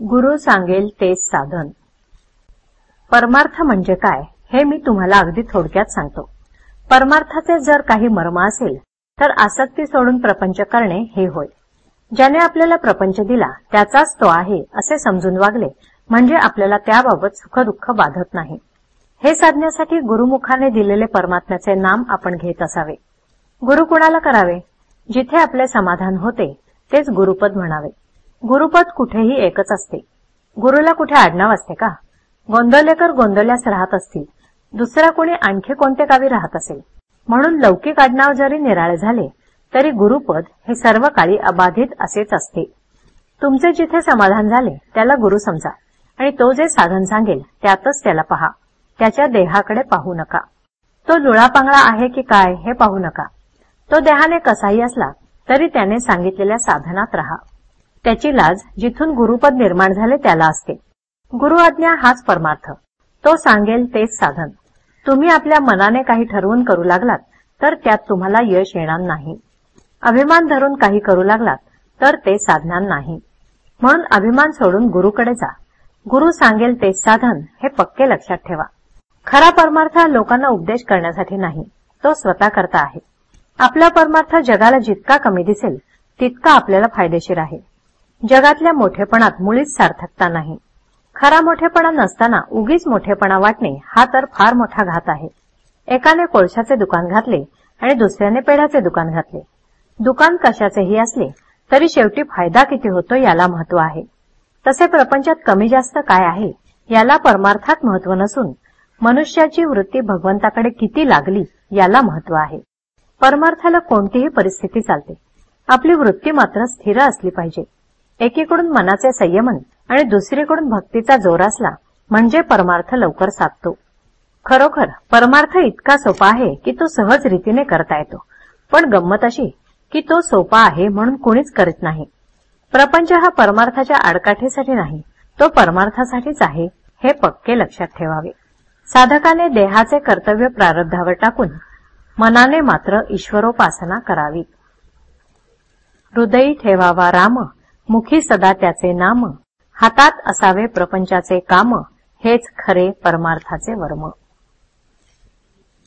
गुरु सांगेल तेच साधन. परमार्थ म्हणजे काय हे मी तुम्हाला अगदी थोडक्यात सांगतो. परमार्थाचे जर काही मर्म असेल तर आसक्ती सोडून प्रपंच करणे हे होय. ज्याने आपल्याला प्रपंच दिला त्याचाच तो आहे असे समजून वागले म्हणजे आपल्याला त्याबाबत सुखदुःख बाधत नाही. हे साधण्यासाठी गुरुमुखाने दिलेले परमात्म्याचे नाम आपण घेत असावे. गुरु कुणाला करावे? जिथे आपले समाधान होते तेच गुरुपद म्हणावे. गुरुपद कुठेही एकच असते. गुरुला कुठे आडनाव असते का? गोंदवलेकर गोंदवल्यास राहत असतील. दुसरा कोणी आणखी कोणत्या गावी राहत असेल? म्हणून लौकिक आडनाव जरी निराळे झाले तरी गुरुपद हे सर्व काळी अबाधित असेच असते. तुमचे जिथे समाधान झाले त्याला गुरु समजा. आणि तो जे साधन सांगेल त्यातच त्याला पहा. त्याच्या देहाकडे पाहू नका. तो लुळापांगळा आहे की काय हे पाहू नका. तो देहाने कसाही असला तरी त्याने सांगितलेल्या साधनात राहा. त्याची लाज जिथून गुरुपद निर्माण झाले त्याला असते. गुरु आज्ञा हाच परमार्थ. तो सांगेल तेच साधन. तुम्ही आपल्या मनाने काही ठरवून करू लागलात तर त्यात तुम्हाला यश येणार नाही. अभिमान धरून काही करू लागलात तर ते साधणार नाही. म्हणून अभिमान सोडून गुरुकडे जा. गुरु सांगेल तेच साधन हे पक्के लक्षात ठेवा. खरा परमार्थ लोकांना उपदेश करण्यासाठी नाही तो स्वतः करता आहे. आपला परमार्थ जगाला जितका कमी दिसेल तितका आपल्याला फायदेशीर आहे. जगातल्या मोठेपणात मुळीच सार्थकता नाही. खरा मोठेपणा नसताना उगीच मोठेपणा वाटणे हा तर फार मोठा घात आहे. एकाने कोळशाचे दुकान घातले आणि दुसऱ्याने पेढ्याचे दुकान घातले. दुकान कशाचेही असले तरी शेवटी फायदा किती होतो याला महत्त्व आहे. तसे प्रपंचात कमी जास्त काय आहे याला परमार्थात महत्त्व नसून मनुष्याची वृत्ती भगवंताकडे किती लागली याला महत्त्व आहे. परमार्थाला कोणतीही परिस्थिती चालते. आपली वृत्ती मात्र स्थिर असली पाहिजे. एकीकडून मनाचे संयमन आणि दुसरीकडून भक्तीचा जोर असला म्हणजे परमार्थ लवकर साधतो. खरोखर परमार्थ इतका सोपा आहे की तो सहज रीतीने करता येतो. पण गंमत अशी की तो सोपा आहे म्हणून कोणीच करीत नाही. प्रपंच हा परमार्थाच्या आडकाठीसाठी नाही तो परमार्थासाठीच आहे हे पक्के लक्षात ठेवावे. साधकाने देहाचे कर्तव्य प्रारब्धावर टाकून मनाने मात्र ईश्वरोपासना करावी. हृदयी ठेवावा राम मुखी सदा त्याचे नाम हातात असावे प्रपंचाचे काम हेच खरे परमार्थाचे वर्म.